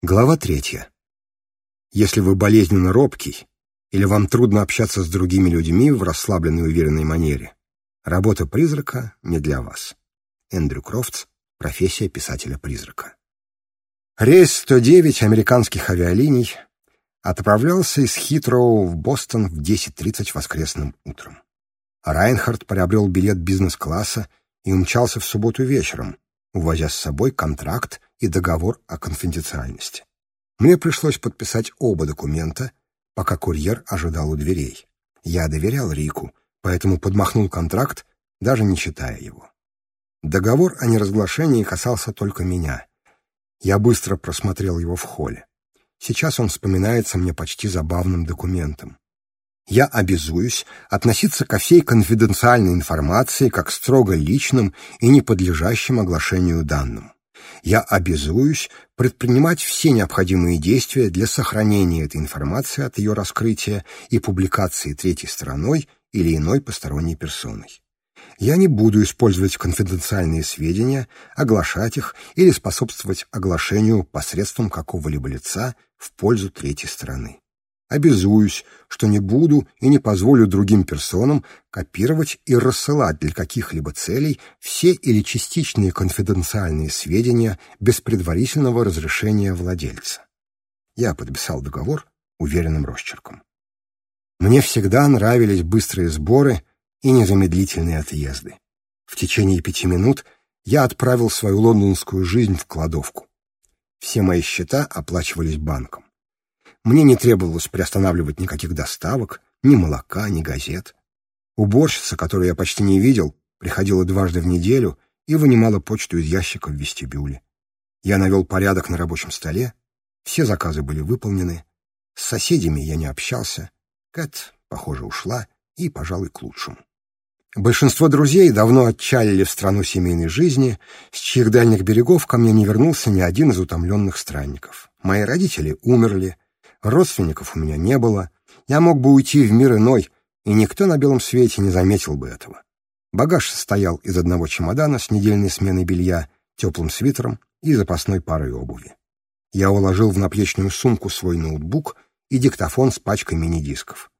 Глава третья. Если вы болезненно робкий или вам трудно общаться с другими людьми в расслабленной уверенной манере, работа призрака не для вас. Эндрю Крофтс. Профессия писателя-призрака. Рейс 109 американских авиалиний отправлялся из Хитроу в Бостон в 10.30 воскресным утром. Райнхард приобрел билет бизнес-класса и умчался в субботу вечером, увозя с собой контракт и договор о конфиденциальности. Мне пришлось подписать оба документа, пока курьер ожидал у дверей. Я доверял Рику, поэтому подмахнул контракт, даже не читая его. Договор о неразглашении касался только меня. Я быстро просмотрел его в холле. Сейчас он вспоминается мне почти забавным документом. Я обязуюсь относиться ко всей конфиденциальной информации как строго личным и не подлежащим оглашению данным. Я обязуюсь предпринимать все необходимые действия для сохранения этой информации от ее раскрытия и публикации третьей стороной или иной посторонней персоной. Я не буду использовать конфиденциальные сведения, оглашать их или способствовать оглашению посредством какого-либо лица в пользу третьей стороны. Обязуюсь, что не буду и не позволю другим персонам копировать и рассылать для каких-либо целей все или частичные конфиденциальные сведения без предварительного разрешения владельца. Я подписал договор уверенным росчерком. Мне всегда нравились быстрые сборы и незамедлительные отъезды. В течение пяти минут я отправил свою лондонскую жизнь в кладовку. Все мои счета оплачивались банком. Мне не требовалось приостанавливать никаких доставок, ни молока, ни газет. Уборщица, которую я почти не видел, приходила дважды в неделю и вынимала почту из ящика в вестибюле. Я навел порядок на рабочем столе, все заказы были выполнены. С соседями я не общался. Кэт, похоже, ушла, и, пожалуй, к лучшему. Большинство друзей давно отчалили в страну семейной жизни, с чьих дальних берегов ко мне не вернулся ни один из утомленных странников. Мои родители умерли, родственников у меня не было, я мог бы уйти в мир иной, и никто на белом свете не заметил бы этого. Багаж состоял из одного чемодана с недельной сменой белья, теплым свитером и запасной парой обуви. Я уложил в наплечную сумку свой ноутбук и диктофон с пачкой мини-дисков.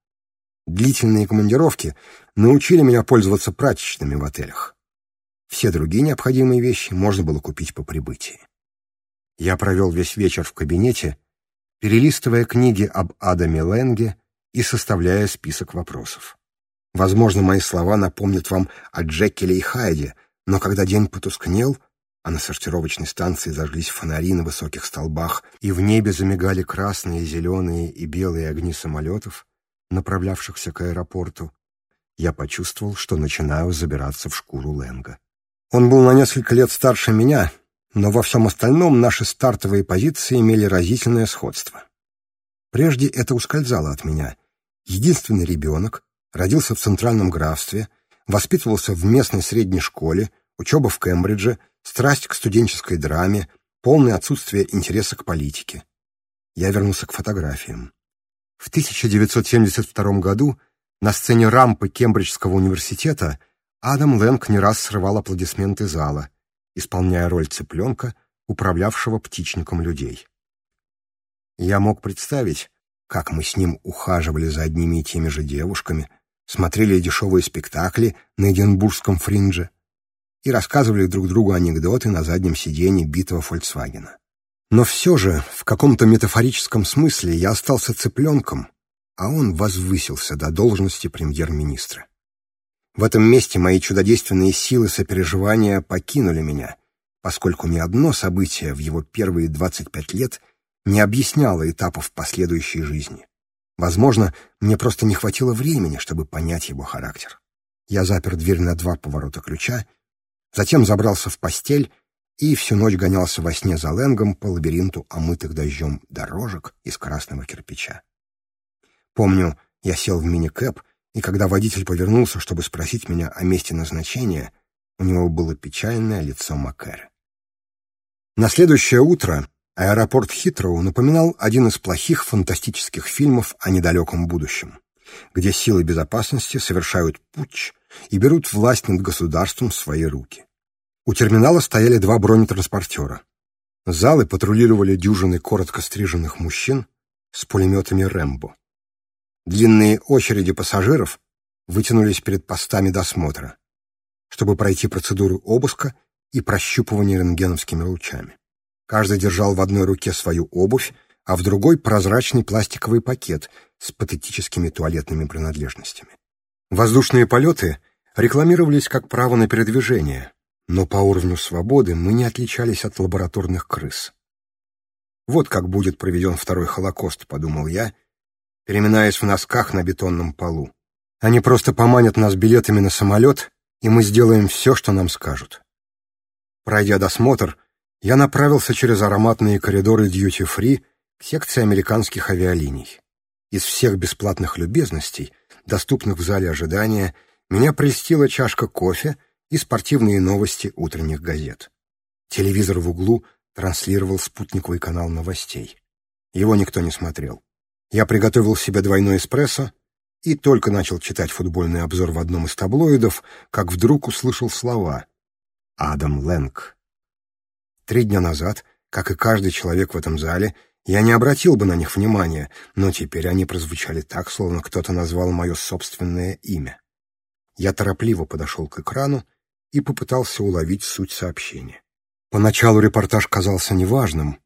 Длительные командировки научили меня пользоваться прачечными в отелях. Все другие необходимые вещи можно было купить по прибытии. Я провел весь вечер в кабинете, перелистывая книги об Адаме Ленге и составляя список вопросов. Возможно, мои слова напомнят вам о Джекеле и Хайде, но когда день потускнел, а на сортировочной станции зажглись фонари на высоких столбах, и в небе замигали красные, зеленые и белые огни самолетов, направлявшихся к аэропорту, я почувствовал, что начинаю забираться в шкуру Ленга. Он был на несколько лет старше меня, но во всем остальном наши стартовые позиции имели разительное сходство. Прежде это ускользало от меня. Единственный ребенок, родился в Центральном графстве, воспитывался в местной средней школе, учеба в Кембридже, страсть к студенческой драме, полное отсутствие интереса к политике. Я вернулся к фотографиям. В 1972 году на сцене рампы Кембриджского университета Адам Лэнг не раз срывал аплодисменты зала — исполняя роль цыпленка, управлявшего птичником людей. Я мог представить, как мы с ним ухаживали за одними и теми же девушками, смотрели дешевые спектакли на Эдинбургском фринже и рассказывали друг другу анекдоты на заднем сиденье битого Фольксвагена. Но все же, в каком-то метафорическом смысле, я остался цыпленком, а он возвысился до должности премьер-министра. В этом месте мои чудодейственные силы сопереживания покинули меня, поскольку ни одно событие в его первые 25 лет не объясняло этапов последующей жизни. Возможно, мне просто не хватило времени, чтобы понять его характер. Я запер дверь на два поворота ключа, затем забрался в постель и всю ночь гонялся во сне за Ленгом по лабиринту омытых дождем дорожек из красного кирпича. Помню, я сел в мини-кэп, и когда водитель повернулся, чтобы спросить меня о месте назначения, у него было печальное лицо Макара. На следующее утро аэропорт Хитроу напоминал один из плохих фантастических фильмов о недалеком будущем, где силы безопасности совершают путч и берут власть над государством в свои руки. У терминала стояли два бронетранспортера. Залы патрулировали дюжины коротко стриженных мужчин с пулеметами «Рэмбо». Длинные очереди пассажиров вытянулись перед постами досмотра, чтобы пройти процедуру обыска и прощупывания рентгеновскими лучами. Каждый держал в одной руке свою обувь, а в другой — прозрачный пластиковый пакет с патетическими туалетными принадлежностями. Воздушные полеты рекламировались как право на передвижение, но по уровню свободы мы не отличались от лабораторных крыс. «Вот как будет проведен второй Холокост», — подумал я — переминаясь в носках на бетонном полу. Они просто поманят нас билетами на самолет, и мы сделаем все, что нам скажут. Пройдя досмотр, я направился через ароматные коридоры дьюти-фри к секции американских авиалиний. Из всех бесплатных любезностей, доступных в зале ожидания, меня прельстила чашка кофе и спортивные новости утренних газет. Телевизор в углу транслировал спутниковый канал новостей. Его никто не смотрел. Я приготовил себе двойной эспрессо и только начал читать футбольный обзор в одном из таблоидов, как вдруг услышал слова «Адам Лэнг». Три дня назад, как и каждый человек в этом зале, я не обратил бы на них внимания, но теперь они прозвучали так, словно кто-то назвал мое собственное имя. Я торопливо подошел к экрану и попытался уловить суть сообщения. Поначалу репортаж казался неважным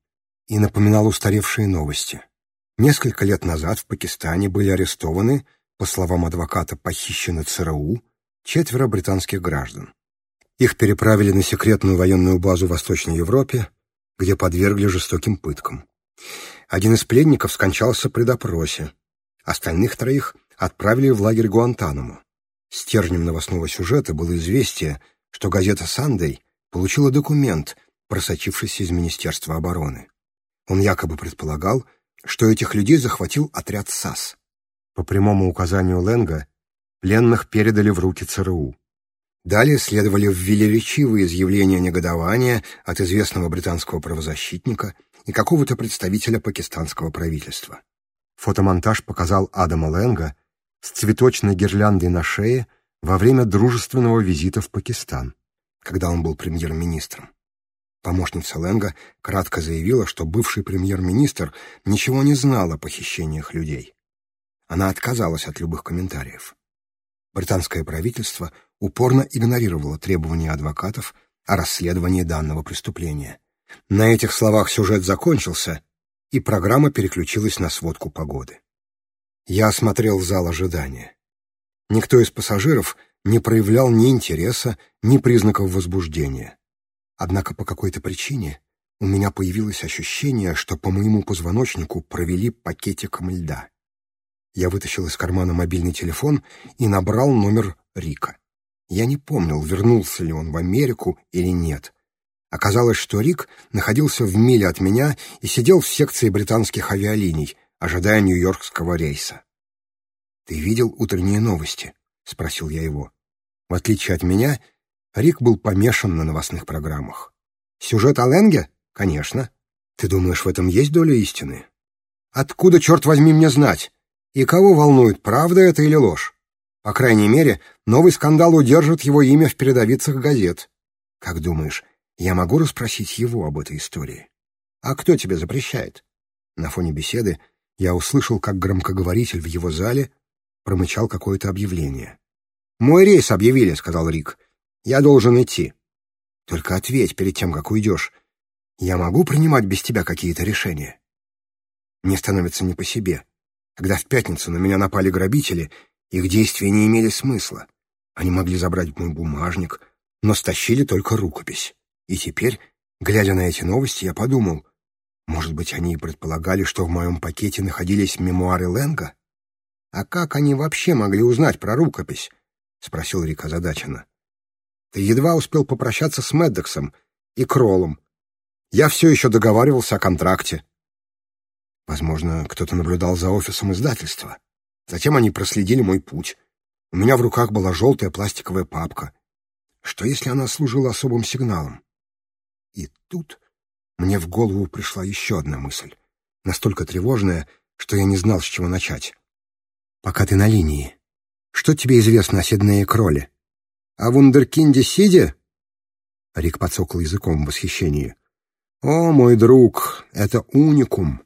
и напоминал устаревшие новости — Несколько лет назад в Пакистане были арестованы, по словам адвоката, похищены ЦРУ, четверо британских граждан. Их переправили на секретную военную базу в Восточной Европе, где подвергли жестоким пыткам. Один из пленников скончался при допросе. Остальных троих отправили в лагерь Гуантанамо. Стержнем новостного сюжета было известие, что газета «Сандей» получила документ, просочившийся из Министерства обороны. Он якобы предполагал, что этих людей захватил отряд САС. По прямому указанию Ленга пленных передали в руки ЦРУ. Далее следовали велеречивые изъявления негодования от известного британского правозащитника и какого-то представителя пакистанского правительства. Фотомонтаж показал Адама Ленга с цветочной гирляндой на шее во время дружественного визита в Пакистан, когда он был премьер-министром. Помощница Ленга кратко заявила, что бывший премьер-министр ничего не знал о похищениях людей. Она отказалась от любых комментариев. Британское правительство упорно игнорировало требования адвокатов о расследовании данного преступления. На этих словах сюжет закончился, и программа переключилась на сводку погоды. Я осмотрел зал ожидания. Никто из пассажиров не проявлял ни интереса, ни признаков возбуждения. Однако по какой-то причине у меня появилось ощущение, что по моему позвоночнику провели пакетиком льда. Я вытащил из кармана мобильный телефон и набрал номер Рика. Я не помнил, вернулся ли он в Америку или нет. Оказалось, что Рик находился в миле от меня и сидел в секции британских авиалиний, ожидая нью-йоркского рейса. «Ты видел утренние новости?» — спросил я его. В отличие от меня, Рик был помешан на новостных программах. «Сюжет о Ленге? Конечно. Ты думаешь, в этом есть доля истины?» «Откуда, черт возьми, мне знать? И кого волнует, правда это или ложь? По крайней мере, новый скандал удержит его имя в передовицах газет. Как думаешь, я могу расспросить его об этой истории? А кто тебе запрещает?» На фоне беседы я услышал, как громкоговоритель в его зале промычал какое-то объявление. «Мой рейс объявили», — сказал Рик. Я должен идти. Только ответь перед тем, как уйдешь. Я могу принимать без тебя какие-то решения? Мне становится не по себе. Когда в пятницу на меня напали грабители, их действия не имели смысла. Они могли забрать мой бумажник, но стащили только рукопись. И теперь, глядя на эти новости, я подумал, может быть, они и предполагали, что в моем пакете находились мемуары Ленга? А как они вообще могли узнать про рукопись? — спросил Рик озадаченно. Ты едва успел попрощаться с Меддоксом и Кроллом. Я все еще договаривался о контракте. Возможно, кто-то наблюдал за офисом издательства. Затем они проследили мой путь. У меня в руках была желтая пластиковая папка. Что, если она служила особым сигналом? И тут мне в голову пришла еще одна мысль, настолько тревожная, что я не знал, с чего начать. «Пока ты на линии, что тебе известно о Сиднее Кроли? О вундеркинде сидя? Рик подсокал языком в восхищении. О, мой друг, это уникум.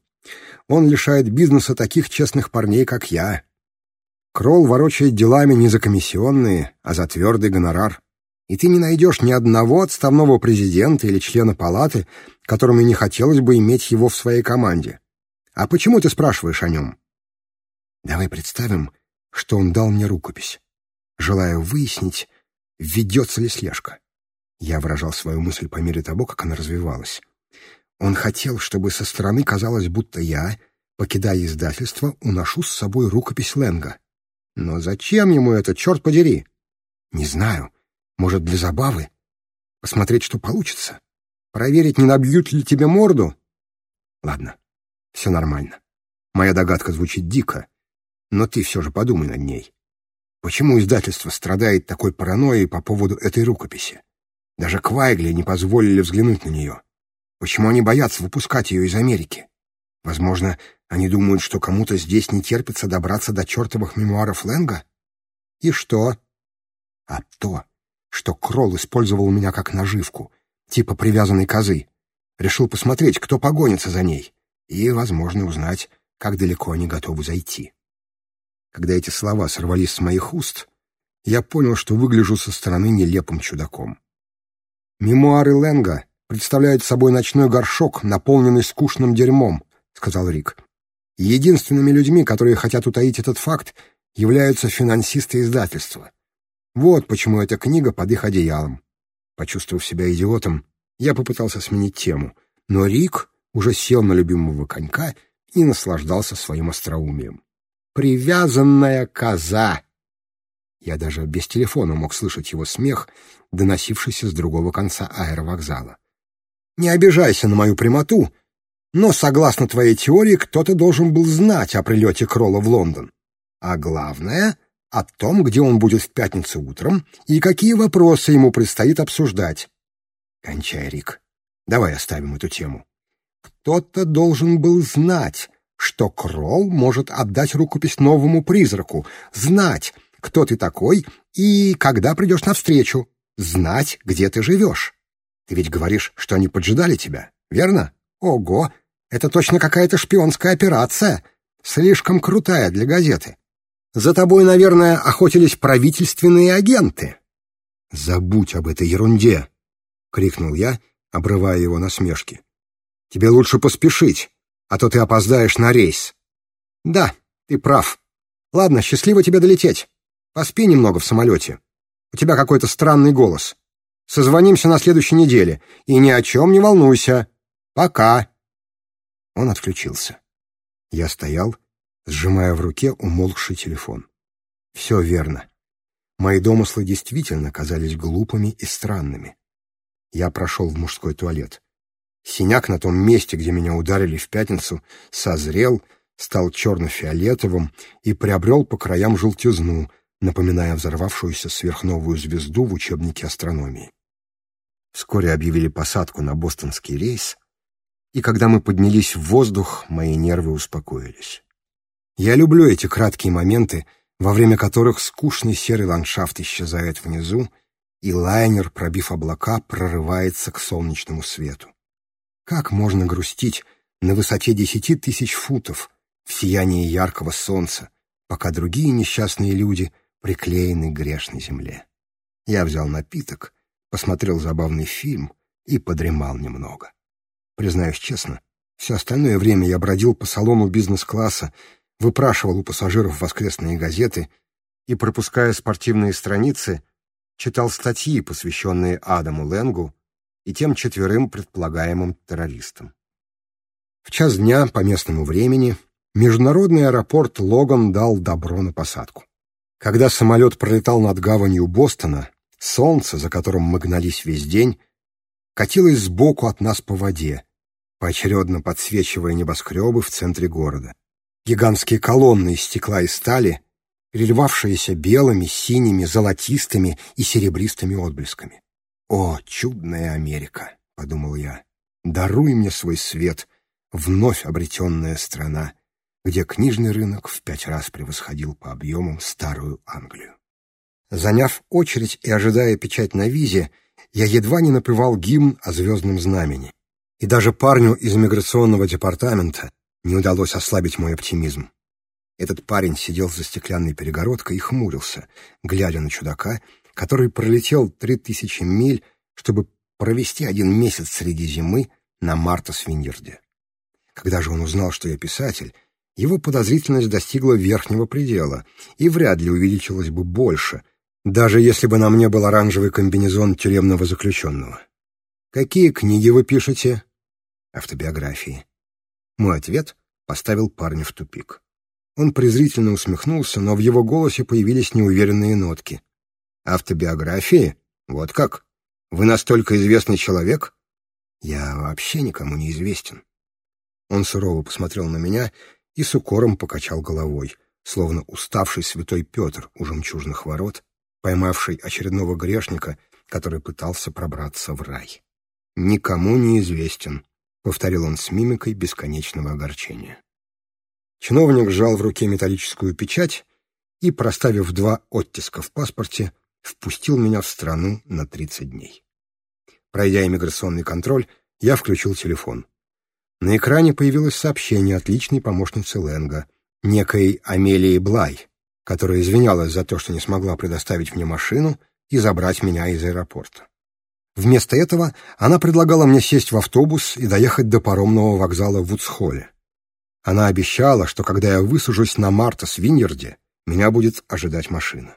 Он лишает бизнеса таких честных парней, как я. Кролл ворочает делами не за комиссионные, а за твердый гонорар. И ты не найдешь ни одного отставного президента или члена палаты, которому не хотелось бы иметь его в своей команде. А почему ты спрашиваешь о нем? Давай представим, что он дал мне рукопись, Желаю выяснить, ведется ли слежка. Я выражал свою мысль по мере того, как она развивалась. Он хотел, чтобы со стороны казалось, будто я, покидая издательство, уношу с собой рукопись Ленга. Но зачем ему это, черт подери? Не знаю. Может, для забавы? Посмотреть, что получится? Проверить, не набьют ли тебе морду? Ладно, все нормально. Моя догадка звучит дико, но ты все же подумай над ней. Почему издательство страдает такой паранойей по поводу этой рукописи? Даже Квайгли не позволили взглянуть на нее. Почему они боятся выпускать ее из Америки? Возможно, они думают, что кому-то здесь не терпится добраться до чертовых мемуаров Лэнга? И что? А то, что Кролл использовал меня как наживку, типа привязанной козы. Решил посмотреть, кто погонится за ней, и, возможно, узнать, как далеко они готовы зайти. Когда эти слова сорвались с моих уст, я понял, что выгляжу со стороны нелепым чудаком. «Мемуары Ленга представляют собой ночной горшок, наполненный скучным дерьмом», — сказал Рик. «Единственными людьми, которые хотят утаить этот факт, являются финансисты издательства. Вот почему эта книга под их одеялом». Почувствовав себя идиотом, я попытался сменить тему, но Рик уже сел на любимого конька и наслаждался своим остроумием привязанная коза. Я даже без телефона мог слышать его смех, доносившийся с другого конца аэровокзала. «Не обижайся на мою прямоту, но, согласно твоей теории, кто-то должен был знать о прилете Кролла в Лондон. А главное — о том, где он будет в пятницу утром и какие вопросы ему предстоит обсуждать». «Кончай, Рик. Давай оставим эту тему». «Кто-то должен был знать, что Кролл может отдать рукопись новому призраку, знать, кто ты такой и когда придешь навстречу, знать, где ты живешь. Ты ведь говоришь, что они поджидали тебя, верно? Ого, это точно какая-то шпионская операция, слишком крутая для газеты. За тобой, наверное, охотились правительственные агенты. Забудь об этой ерунде, крикнул я, обрывая его на смешки. Тебе лучше поспешить а то ты опоздаешь на рейс. Да, ты прав. Ладно, счастливо тебе долететь. Поспи немного в самолете. У тебя какой-то странный голос. Созвонимся на следующей неделе, и ни о чем не волнуйся. Пока. Он отключился. Я стоял, сжимая в руке умолкший телефон. Все верно. Мои домыслы действительно казались глупыми и странными. Я прошел в мужской туалет. Синяк на том месте, где меня ударили в пятницу, созрел, стал черно-фиолетовым и приобрел по краям желтизну, напоминая взорвавшуюся сверхновую звезду в учебнике астрономии. Вскоре объявили посадку на бостонский рейс, и когда мы поднялись в воздух, мои нервы успокоились. Я люблю эти краткие моменты, во время которых скучный серый ландшафт исчезает внизу, и лайнер, пробив облака, прорывается к солнечному свету. Как можно грустить на высоте десяти тысяч футов в сиянии яркого солнца, пока другие несчастные люди приклеены к грешной земле? Я взял напиток, посмотрел забавный фильм и подремал немного. Признаюсь честно, все остальное время я бродил по салону бизнес-класса, выпрашивал у пассажиров воскресные газеты и, пропуская спортивные страницы, читал статьи, посвященные Адаму Ленгу и тем четверым предполагаемым террористам. В час дня по местному времени международный аэропорт Логан дал добро на посадку. Когда самолет пролетал над гаванью Бостона, солнце, за которым мы гнались весь день, катилось сбоку от нас по воде, поочередно подсвечивая небоскребы в центре города. Гигантские колонны из стекла и стали, переливавшиеся белыми, синими, золотистыми и серебристыми отблесками. «О, чудная Америка!» — подумал я. «Даруй мне свой свет, вновь обретенная страна, где книжный рынок в пять раз превосходил по объемам старую Англию». Заняв очередь и ожидая печать на визе, я едва не напевал гимн о звездном знамени. И даже парню из миграционного департамента не удалось ослабить мой оптимизм. Этот парень сидел за стеклянной перегородкой и хмурился, глядя на чудака, который пролетел 3000 миль, чтобы провести один месяц среди зимы на Марта Свиндерде. Когда же он узнал, что я писатель, его подозрительность достигла верхнего предела и вряд ли увеличилась бы больше, даже если бы на мне был оранжевый комбинезон тюремного заключенного. «Какие книги вы пишете?» «Автобиографии». Мой ответ поставил парня в тупик. Он презрительно усмехнулся, но в его голосе появились неуверенные нотки. Автобиографии? Вот как? Вы настолько известный человек? Я вообще никому не известен. Он сурово посмотрел на меня и с укором покачал головой, словно уставший святой Петр у жемчужных ворот, поймавший очередного грешника, который пытался пробраться в рай. «Никому не известен», — повторил он с мимикой бесконечного огорчения. Чиновник сжал в руке металлическую печать и, проставив два оттиска в паспорте, впустил меня в страну на 30 дней. Пройдя иммиграционный контроль, я включил телефон. На экране появилось сообщение от личной помощницы Ленга, некой Амелии Блай, которая извинялась за то, что не смогла предоставить мне машину и забрать меня из аэропорта. Вместо этого она предлагала мне сесть в автобус и доехать до паромного вокзала в Вудсхолле. Она обещала, что когда я высажусь на Марта с Виньерде, меня будет ожидать машина.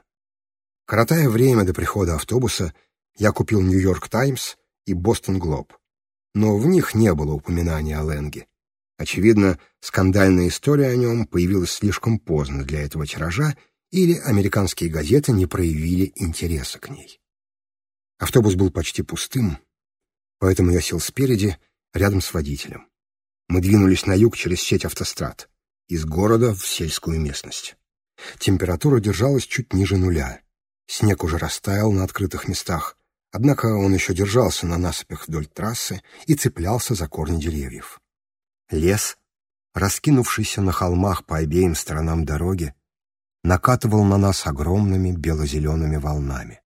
Коротая время до прихода автобуса, я купил «Нью-Йорк Таймс» и «Бостон Глоб». Но в них не было упоминания о Ленге. Очевидно, скандальная история о нем появилась слишком поздно для этого тиража, или американские газеты не проявили интереса к ней. Автобус был почти пустым, поэтому я сел спереди, рядом с водителем. Мы двинулись на юг через сеть автострад, из города в сельскую местность. Температура держалась чуть ниже нуля. Снег уже растаял на открытых местах, однако он еще держался на насыпях вдоль трассы и цеплялся за корни деревьев. Лес, раскинувшийся на холмах по обеим сторонам дороги, накатывал на нас огромными бело-зелеными волнами.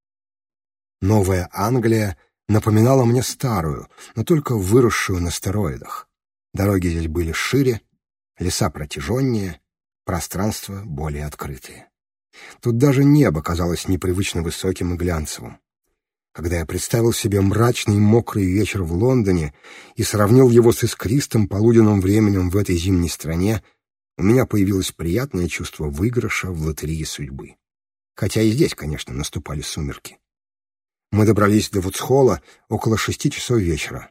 Новая Англия напоминала мне старую, но только выросшую на стероидах. Дороги здесь были шире, леса протяженнее, пространство более открытое. Тут даже небо казалось непривычно высоким и глянцевым. Когда я представил себе мрачный мокрый вечер в Лондоне и сравнил его с искристым полуденным временем в этой зимней стране, у меня появилось приятное чувство выигрыша в лотерее судьбы. Хотя и здесь, конечно, наступали сумерки. Мы добрались до Вудсхолла около шести часов вечера,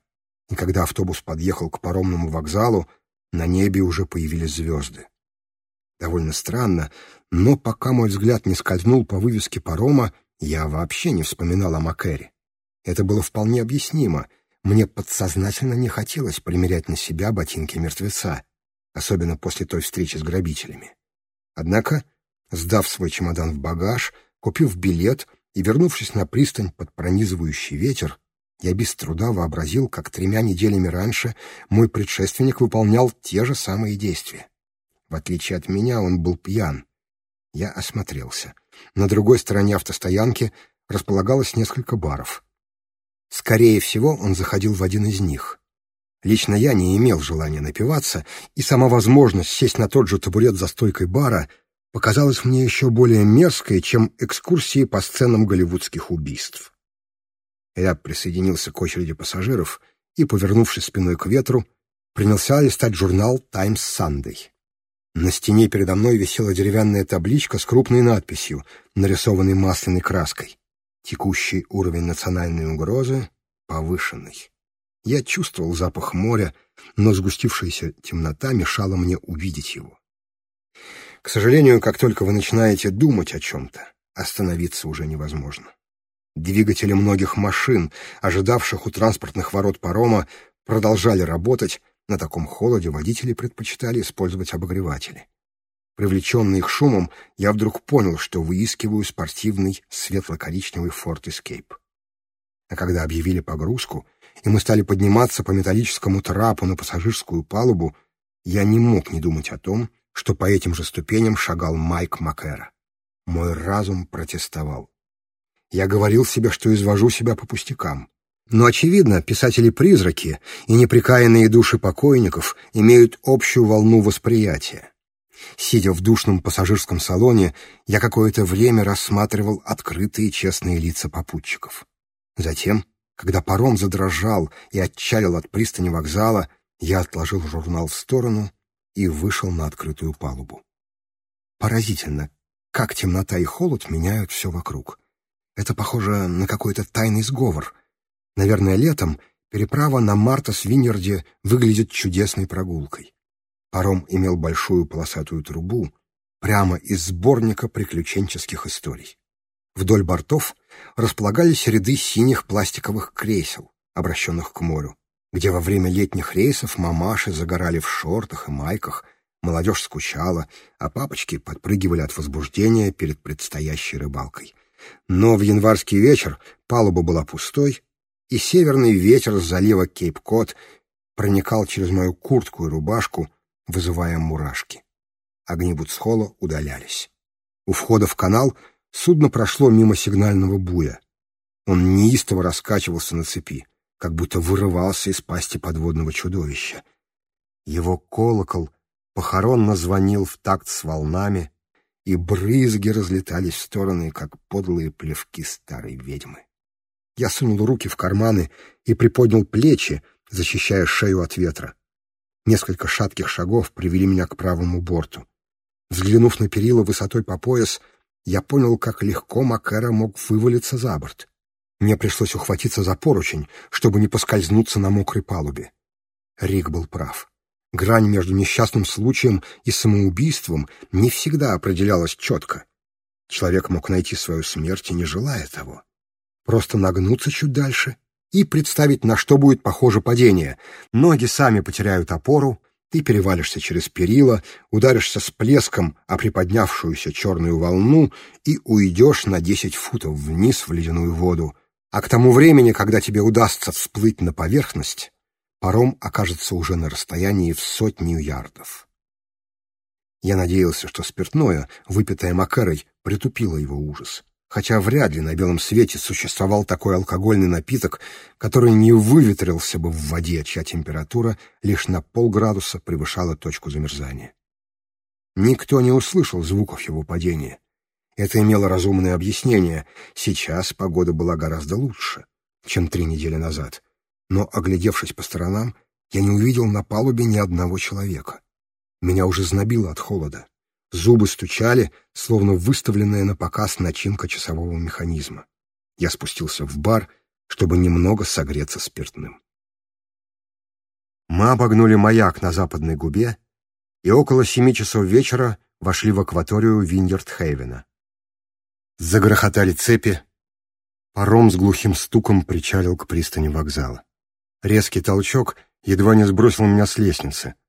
и когда автобус подъехал к паромному вокзалу, на небе уже появились звезды. Довольно странно, но пока мой взгляд не скользнул по вывеске парома, я вообще не вспоминал о Макэре. Это было вполне объяснимо. Мне подсознательно не хотелось примерять на себя ботинки мертвеца, особенно после той встречи с грабителями. Однако, сдав свой чемодан в багаж, купив билет и вернувшись на пристань под пронизывающий ветер, я без труда вообразил, как тремя неделями раньше мой предшественник выполнял те же самые действия. В отличие от меня, он был пьян. Я осмотрелся. На другой стороне автостоянки располагалось несколько баров. Скорее всего, он заходил в один из них. Лично я не имел желания напиваться, и сама возможность сесть на тот же табурет за стойкой бара показалась мне еще более мерзкой, чем экскурсии по сценам голливудских убийств. Я присоединился к очереди пассажиров и, повернувшись спиной к ветру, принялся листать журнал «Таймс Сандэй». На стене передо мной висела деревянная табличка с крупной надписью, нарисованной масляной краской. Текущий уровень национальной угрозы повышенный. Я чувствовал запах моря, но сгустившаяся темнота мешала мне увидеть его. К сожалению, как только вы начинаете думать о чем-то, остановиться уже невозможно. Двигатели многих машин, ожидавших у транспортных ворот парома, продолжали работать, на таком холоде водители предпочитали использовать обогреватели. Привлеченный их шумом, я вдруг понял, что выискиваю спортивный светло-коричневый Ford Escape. А когда объявили погрузку, и мы стали подниматься по металлическому трапу на пассажирскую палубу, я не мог не думать о том, что по этим же ступеням шагал Майк МакЭра. Мой разум протестовал. Я говорил себе, что извожу себя по пустякам. Но, очевидно, писатели-призраки и неприкаянные души покойников имеют общую волну восприятия. Сидя в душном пассажирском салоне, я какое-то время рассматривал открытые честные лица попутчиков. Затем, когда паром задрожал и отчалил от пристани вокзала, я отложил журнал в сторону и вышел на открытую палубу. Поразительно, как темнота и холод меняют все вокруг. Это похоже на какой-то тайный сговор — Наверное, летом переправа на Марта-Свинерде выглядит чудесной прогулкой. Паром имел большую полосатую трубу прямо из сборника приключенческих историй. Вдоль бортов располагались ряды синих пластиковых кресел, обращенных к морю, где во время летних рейсов мамаши загорали в шортах и майках, молодежь скучала, а папочки подпрыгивали от возбуждения перед предстоящей рыбалкой. Но в январский вечер палуба была пустой, и северный ветер с залива Кейп-Кот проникал через мою куртку и рубашку, вызывая мурашки. Огни Буцхола удалялись. У входа в канал судно прошло мимо сигнального буя. Он неистово раскачивался на цепи, как будто вырывался из пасти подводного чудовища. Его колокол похоронно звонил в такт с волнами, и брызги разлетались в стороны, как подлые плевки старой ведьмы. Я сунул руки в карманы и приподнял плечи, защищая шею от ветра. Несколько шатких шагов привели меня к правому борту. Взглянув на перила высотой по пояс, я понял, как легко Макера мог вывалиться за борт. Мне пришлось ухватиться за поручень, чтобы не поскользнуться на мокрой палубе. Рик был прав. Грань между несчастным случаем и самоубийством не всегда определялась четко. Человек мог найти свою смерть и не желая того. Просто нагнуться чуть дальше и представить, на что будет похоже падение. Ноги сами потеряют опору, ты перевалишься через перила, ударишься с плеском о приподнявшуюся черную волну и уйдешь на десять футов вниз в ледяную воду. А к тому времени, когда тебе удастся всплыть на поверхность, паром окажется уже на расстоянии в сотню ярдов. Я надеялся, что спиртное, выпитое Макарой, притупило его ужас хотя вряд ли на белом свете существовал такой алкогольный напиток, который не выветрился бы в воде, чья температура лишь на полградуса превышала точку замерзания. Никто не услышал звуков его падения. Это имело разумное объяснение. Сейчас погода была гораздо лучше, чем три недели назад. Но, оглядевшись по сторонам, я не увидел на палубе ни одного человека. Меня уже знобило от холода. Зубы стучали, словно выставленная на показ начинка часового механизма. Я спустился в бар, чтобы немного согреться спиртным. Мы обогнули маяк на западной губе и около семи часов вечера вошли в акваторию Виндерт-Хейвена. Загрохотали цепи. Паром с глухим стуком причалил к пристани вокзала. Резкий толчок едва не сбросил меня с лестницы —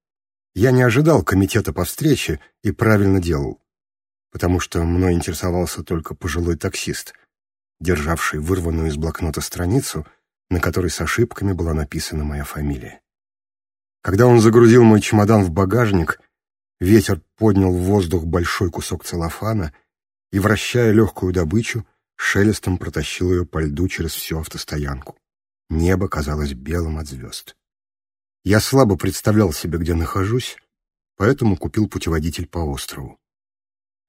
я не ожидал комитета по встрече и правильно делал, потому что мной интересовался только пожилой таксист, державший вырванную из блокнота страницу, на которой с ошибками была написана моя фамилия. Когда он загрузил мой чемодан в багажник, ветер поднял в воздух большой кусок целлофана и, вращая легкую добычу, шелестом протащил ее по льду через всю автостоянку. Небо казалось белым от звезд. Я слабо представлял себе, где нахожусь, поэтому купил путеводитель по острову.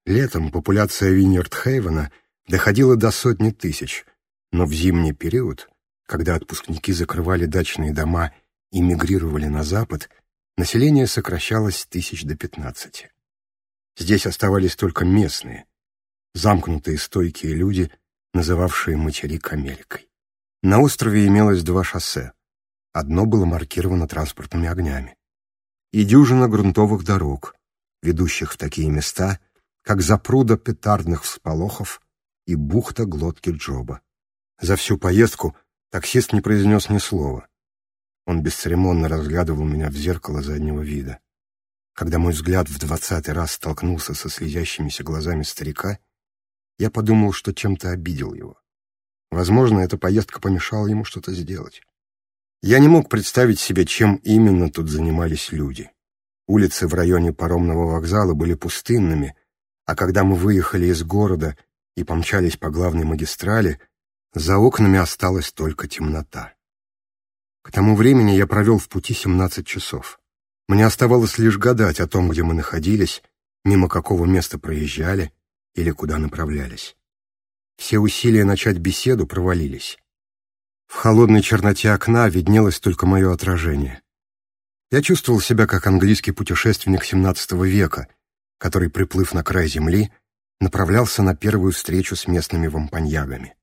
Летом популяция Виньердхейвена доходила до сотни тысяч, но в зимний период, когда отпускники закрывали дачные дома и мигрировали на запад, население сокращалось тысяч до пятнадцати. Здесь оставались только местные, замкнутые стойкие люди, называвшие материк Америкой. На острове имелось два шоссе Одно было маркировано транспортными огнями. И дюжина грунтовых дорог, ведущих в такие места, как запруда петардных всполохов и бухта глотки Джоба. За всю поездку таксист не произнес ни слова. Он бесцеремонно разглядывал меня в зеркало заднего вида. Когда мой взгляд в двадцатый раз столкнулся со слезящимися глазами старика, я подумал, что чем-то обидел его. Возможно, эта поездка помешала ему что-то сделать. Я не мог представить себе, чем именно тут занимались люди. Улицы в районе паромного вокзала были пустынными, а когда мы выехали из города и помчались по главной магистрали, за окнами осталась только темнота. К тому времени я провел в пути 17 часов. Мне оставалось лишь гадать о том, где мы находились, мимо какого места проезжали или куда направлялись. Все усилия начать беседу провалились. В холодной черноте окна виднелось только мое отражение. Я чувствовал себя как английский путешественник XVII века, который, приплыв на край земли, направлялся на первую встречу с местными вампаньягами.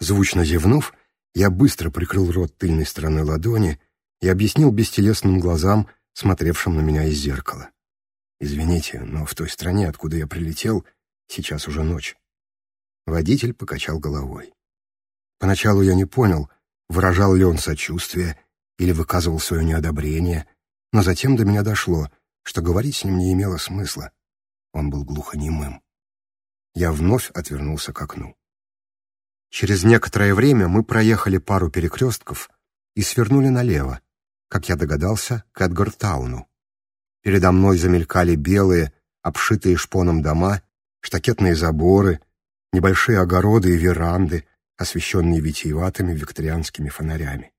Звучно зевнув, я быстро прикрыл рот тыльной стороной ладони и объяснил бестелесным глазам, смотревшим на меня из зеркала. «Извините, но в той стране, откуда я прилетел, сейчас уже ночь». Водитель покачал головой. Поначалу я не понял, выражал ли он сочувствие или выказывал свое неодобрение, но затем до меня дошло, что говорить с ним не имело смысла. Он был глухонемым. Я вновь отвернулся к окну. Через некоторое время мы проехали пару перекрестков и свернули налево, как я догадался, к Эдгартауну. Передо мной замелькали белые, обшитые шпоном дома, штакетные заборы, небольшие огороды и веранды, освещенные витиеватыми викторианскими фонарями.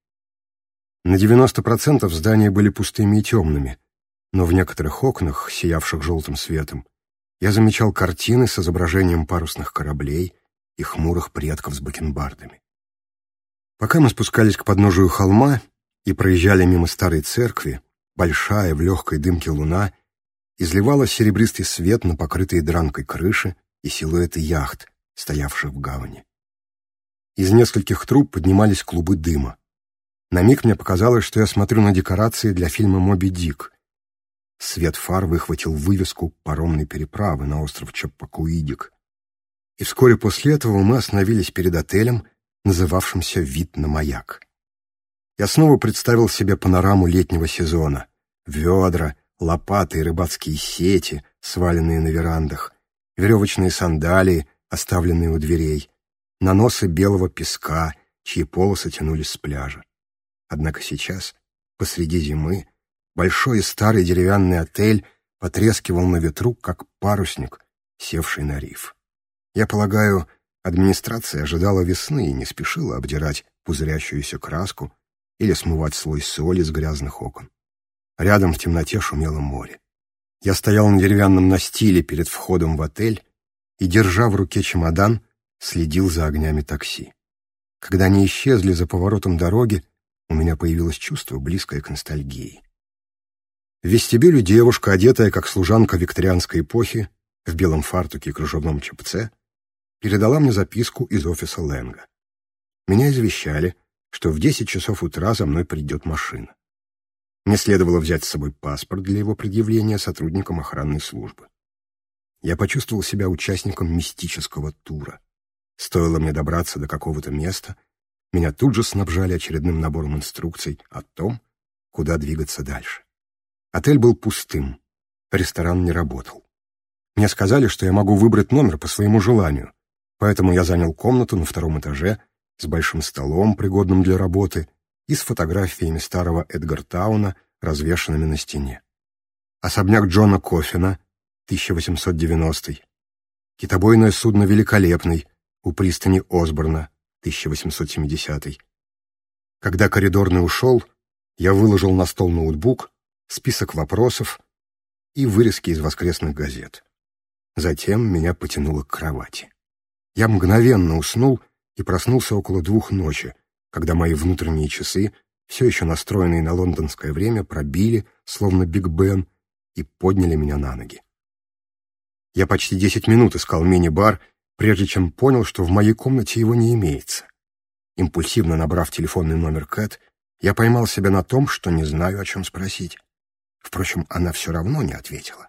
На 90% здания были пустыми и темными, но в некоторых окнах, сиявших желтым светом, я замечал картины с изображением парусных кораблей и хмурых предков с бакенбардами. Пока мы спускались к подножию холма и проезжали мимо старой церкви, большая в легкой дымке луна изливала серебристый свет на покрытые дранкой крыши и силуэты яхт, стоявших в гавани. Из нескольких труб поднимались клубы дыма. На миг мне показалось, что я смотрю на декорации для фильма «Моби Дик». Свет фар выхватил вывеску паромной переправы на остров Чапакуидик», И вскоре после этого мы остановились перед отелем, называвшимся «Вид на маяк». Я снова представил себе панораму летнего сезона. Ведра, лопаты и рыбацкие сети, сваленные на верандах, веревочные сандалии, оставленные у дверей, наносы белого песка, чьи полосы тянулись с пляжа. Однако сейчас, посреди зимы, большой и старый деревянный отель потрескивал на ветру, как парусник, севший на риф. Я полагаю, администрация ожидала весны и не спешила обдирать пузырящуюся краску или смывать слой соли с грязных окон. Рядом в темноте шумело море. Я стоял на деревянном настиле перед входом в отель и, держа в руке чемодан, следил за огнями такси. Когда они исчезли за поворотом дороги, у меня появилось чувство, близкое к ностальгии. В вестибюле девушка, одетая как служанка викторианской эпохи, в белом фартуке и кружевном чепце, передала мне записку из офиса Лэнга. Меня извещали, что в 10 часов утра за мной придет машина. Мне следовало взять с собой паспорт для его предъявления сотрудникам охранной службы. Я почувствовал себя участником мистического тура. Стоило мне добраться до какого-то места, меня тут же снабжали очередным набором инструкций о том, куда двигаться дальше. Отель был пустым, ресторан не работал. Мне сказали, что я могу выбрать номер по своему желанию, поэтому я занял комнату на втором этаже с большим столом, пригодным для работы, и с фотографиями старого Эдгартауна, развешанными на стене. Особняк Джона Кофина, 1890 Китобойное судно «Великолепный», у пристани Осборна, 1870 Когда коридорный ушел, я выложил на стол ноутбук, список вопросов и вырезки из воскресных газет. Затем меня потянуло к кровати. Я мгновенно уснул и проснулся около двух ночи, когда мои внутренние часы, все еще настроенные на лондонское время, пробили, словно Биг Бен, и подняли меня на ноги. Я почти десять минут искал мини-бар прежде чем понял, что в моей комнате его не имеется. Импульсивно набрав телефонный номер Кэт, я поймал себя на том, что не знаю, о чем спросить. Впрочем, она все равно не ответила.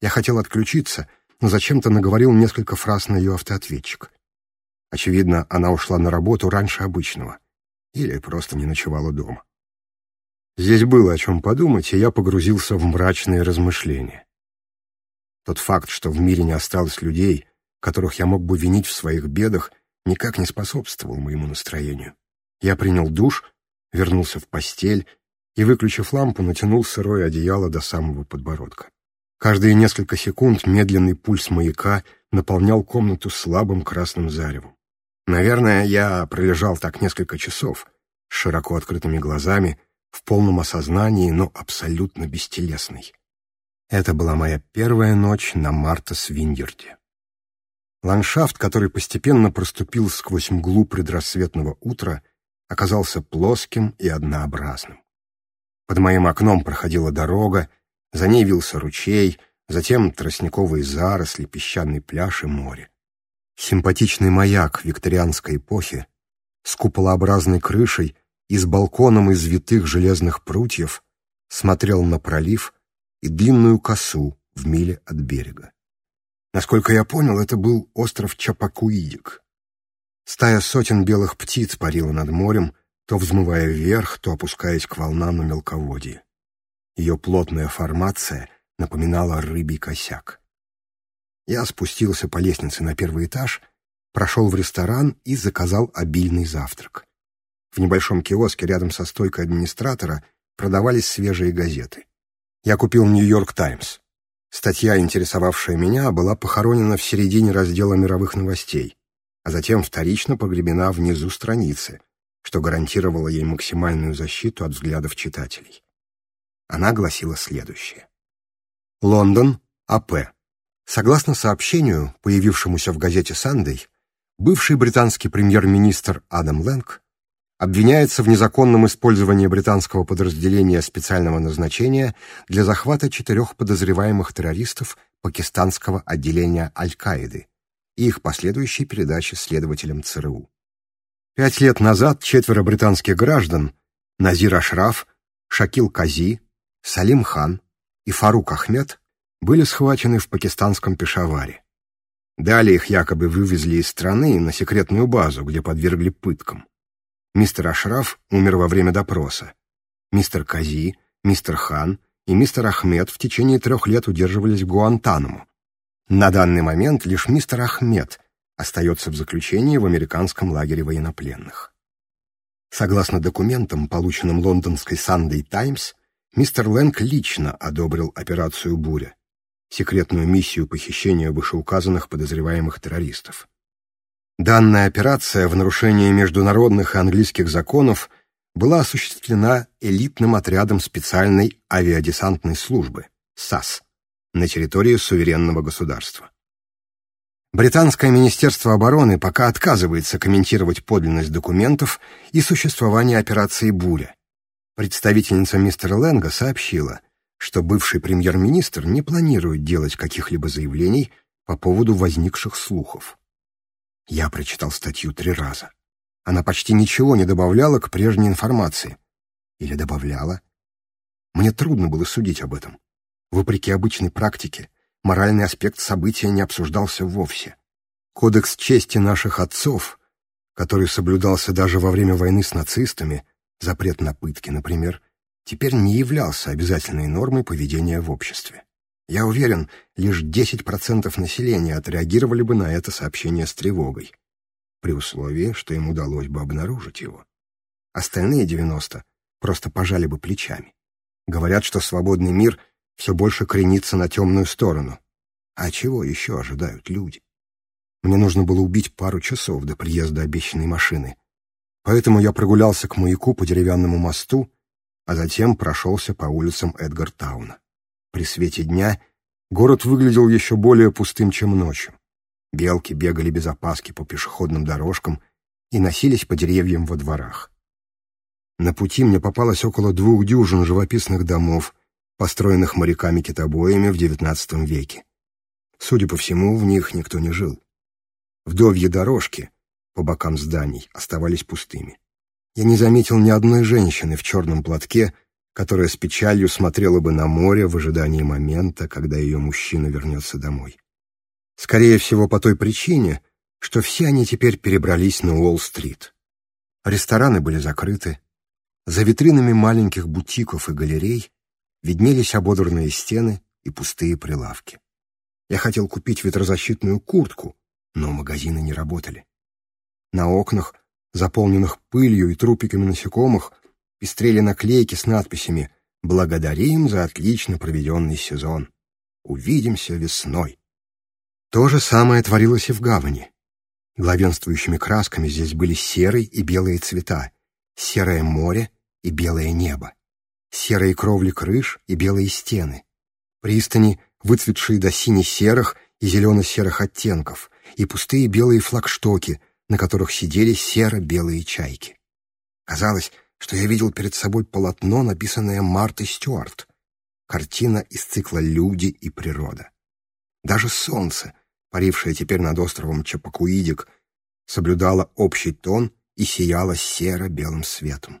Я хотел отключиться, но зачем-то наговорил несколько фраз на ее автоответчик. Очевидно, она ушла на работу раньше обычного или просто не ночевала дома. Здесь было о чем подумать, и я погрузился в мрачные размышления. Тот факт, что в мире не осталось людей, которых я мог бы винить в своих бедах, никак не способствовал моему настроению. Я принял душ, вернулся в постель и, выключив лампу, натянул сырое одеяло до самого подбородка. Каждые несколько секунд медленный пульс маяка наполнял комнату слабым красным заревом. Наверное, я пролежал так несколько часов, с широко открытыми глазами, в полном осознании, но абсолютно бестелесный. Это была моя первая ночь на Марта Свиньерде. Ландшафт, который постепенно проступил сквозь мглу предрассветного утра, оказался плоским и однообразным. Под моим окном проходила дорога, за ней вился ручей, затем тростниковые заросли, песчаный пляж и море. Симпатичный маяк викторианской эпохи с куполообразной крышей и с балконом из витых железных прутьев смотрел на пролив и длинную косу в миле от берега. Насколько я понял, это был остров Чапакуидик. Стая сотен белых птиц парила над морем, то взмывая вверх, то опускаясь к волнам на мелководье. Ее плотная формация напоминала рыбий косяк. Я спустился по лестнице на первый этаж, прошел в ресторан и заказал обильный завтрак. В небольшом киоске рядом со стойкой администратора продавались свежие газеты. Я купил «Нью-Йорк Таймс». Статья, интересовавшая меня, была похоронена в середине раздела мировых новостей, а затем вторично погребена внизу страницы, что гарантировало ей максимальную защиту от взглядов читателей. Она гласила следующее. Лондон, АП. Согласно сообщению, появившемуся в газете «Сандей», бывший британский премьер-министр Адам Лэнг обвиняется в незаконном использовании британского подразделения специального назначения для захвата четырех подозреваемых террористов пакистанского отделения Аль-Каиды и их последующей передачи следователям ЦРУ. Пять лет назад четверо британских граждан Назир Ашраф, Шакил Кази, Салим Хан и Фарук Ахмед были схвачены в пакистанском Пешаваре. Далее их якобы вывезли из страны на секретную базу, где подвергли пыткам. Мистер Ашраф умер во время допроса. Мистер Кази, мистер Хан и мистер Ахмед в течение трех лет удерживались в Гуантанамо. На данный момент лишь мистер Ахмед остается в заключении в американском лагере военнопленных. Согласно документам, полученным лондонской Sunday Times, мистер Лэнг лично одобрил операцию «Буря», секретную миссию похищения вышеуказанных подозреваемых террористов. Данная операция в нарушение международных и английских законов была осуществлена элитным отрядом специальной авиадесантной службы САС на территории суверенного государства. Британское министерство обороны пока отказывается комментировать подлинность документов и существование операции «Буря». Представительница мистера Ленга сообщила, что бывший премьер-министр не планирует делать каких-либо заявлений по поводу возникших слухов. Я прочитал статью три раза. Она почти ничего не добавляла к прежней информации. Или добавляла? Мне трудно было судить об этом. Вопреки обычной практике, моральный аспект события не обсуждался вовсе. Кодекс чести наших отцов, который соблюдался даже во время войны с нацистами, запрет на пытки, например, теперь не являлся обязательной нормой поведения в обществе. Я уверен, лишь 10% населения отреагировали бы на это сообщение с тревогой, при условии, что им удалось бы обнаружить его. Остальные 90 просто пожали бы плечами. Говорят, что свободный мир все больше кренится на темную сторону. А чего еще ожидают люди? Мне нужно было убить пару часов до приезда обещанной машины. Поэтому я прогулялся к маяку по деревянному мосту, а затем прошелся по улицам Эдгартауна. Тауна. При свете дня город выглядел еще более пустым, чем ночью. Белки бегали без опаски по пешеходным дорожкам и носились по деревьям во дворах. На пути мне попалось около двух дюжин живописных домов, построенных моряками-китобоями в XIX веке. Судя по всему, в них никто не жил. Вдовьи дорожки по бокам зданий оставались пустыми. Я не заметил ни одной женщины в черном платке которая с печалью смотрела бы на море в ожидании момента, когда ее мужчина вернется домой. Скорее всего, по той причине, что все они теперь перебрались на Уолл-стрит. Рестораны были закрыты. За витринами маленьких бутиков и галерей виднелись ободранные стены и пустые прилавки. Я хотел купить ветрозащитную куртку, но магазины не работали. На окнах, заполненных пылью и трупиками насекомых, пестрели наклейки с надписями «Благодарим за отлично проведенный сезон. Увидимся весной». То же самое творилось и в гавани. Главенствующими красками здесь были серый и белые цвета, серое море и белое небо, серые кровли крыш и белые стены, пристани, выцветшие до сине-серых и зелено-серых оттенков, и пустые белые флагштоки, на которых сидели серо-белые чайки. Казалось, что я видел перед собой полотно, написанное Мартой Стюарт. Картина из цикла «Люди и природа». Даже солнце, парившее теперь над островом Чапакуидик, соблюдало общий тон и сияло серо-белым светом.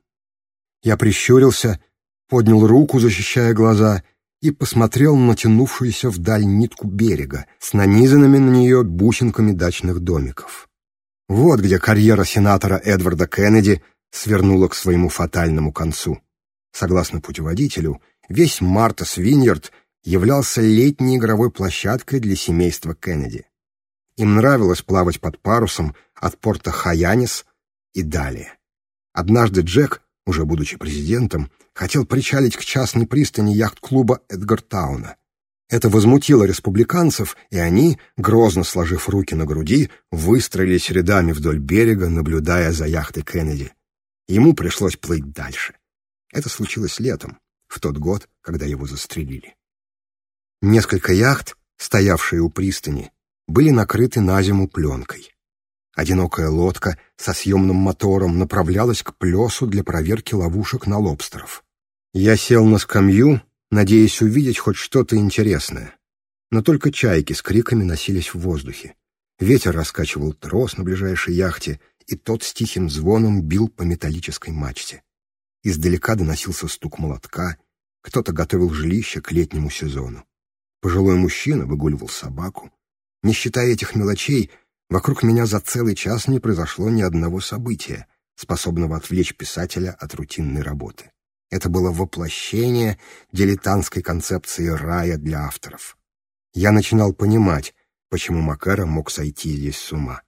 Я прищурился, поднял руку, защищая глаза, и посмотрел на тянувшуюся вдаль нитку берега с нанизанными на нее бусинками дачных домиков. Вот где карьера сенатора Эдварда Кеннеди — свернула к своему фатальному концу. Согласно путеводителю, весь Мартас Виньерд являлся летней игровой площадкой для семейства Кеннеди. Им нравилось плавать под парусом от порта Хаянис и далее. Однажды Джек, уже будучи президентом, хотел причалить к частной пристани яхт-клуба Эдгартауна. Это возмутило республиканцев, и они, грозно сложив руки на груди, выстроились рядами вдоль берега, наблюдая за яхтой Кеннеди. Ему пришлось плыть дальше. Это случилось летом, в тот год, когда его застрелили. Несколько яхт, стоявшие у пристани, были накрыты на зиму пленкой. Одинокая лодка со съемным мотором направлялась к плесу для проверки ловушек на лобстеров. Я сел на скамью, надеясь увидеть хоть что-то интересное. Но только чайки с криками носились в воздухе. Ветер раскачивал трос на ближайшей яхте, и тот с тихим звоном бил по металлической мачте. Издалека доносился стук молотка, кто-то готовил жилище к летнему сезону. Пожилой мужчина выгуливал собаку. Не считая этих мелочей, вокруг меня за целый час не произошло ни одного события, способного отвлечь писателя от рутинной работы. Это было воплощение дилетантской концепции рая для авторов. Я начинал понимать, почему Макара мог сойти здесь с ума.